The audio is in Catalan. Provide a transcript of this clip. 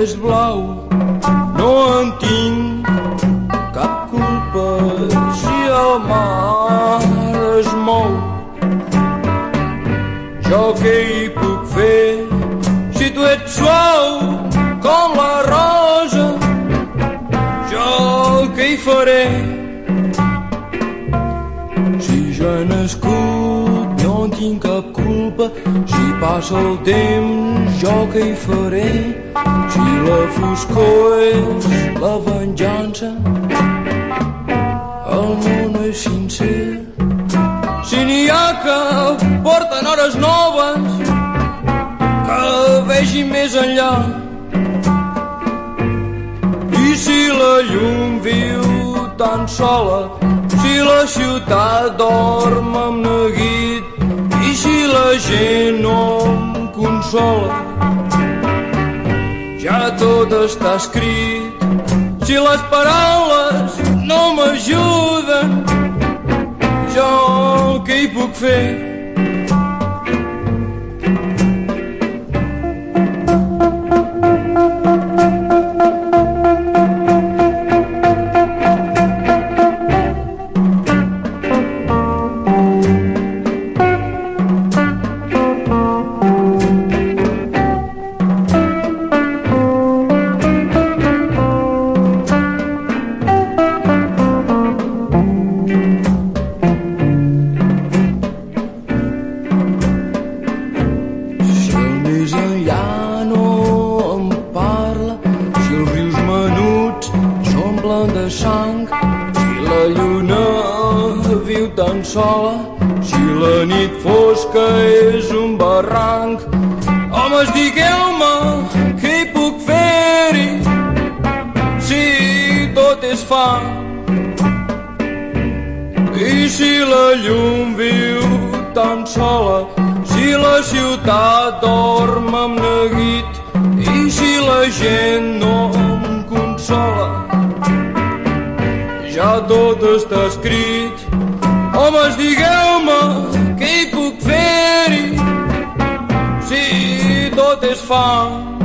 és blau, no en tinc cap culpa si el mar es mou. Jo què hi puc fer si tu ets suau com la rosa? Jo què hi faré si jo he nascut no en tinc cap culpa si passa el temps jo què hi faré si la foscor és la venjança. El món és sincer. Si n'hi ha que porten hores noves que vegin més enllà. I si la llum viu tan sola si la ciutat dorm amb neguit i si la gent no em consola ja tot està escrit. Si les paraules no m'ajuden jo què hi puc fer viu tan sola, si la nit fosca és un barranc, homes, digueu-me què hi puc fer-hi si tot és fang. I si la llum viu tan sola, si la ciutat dorm amb neguit, i si la gent no em consola, ja tot està escrit. homes, digueu-me què hi puc fer-hi si tot és fang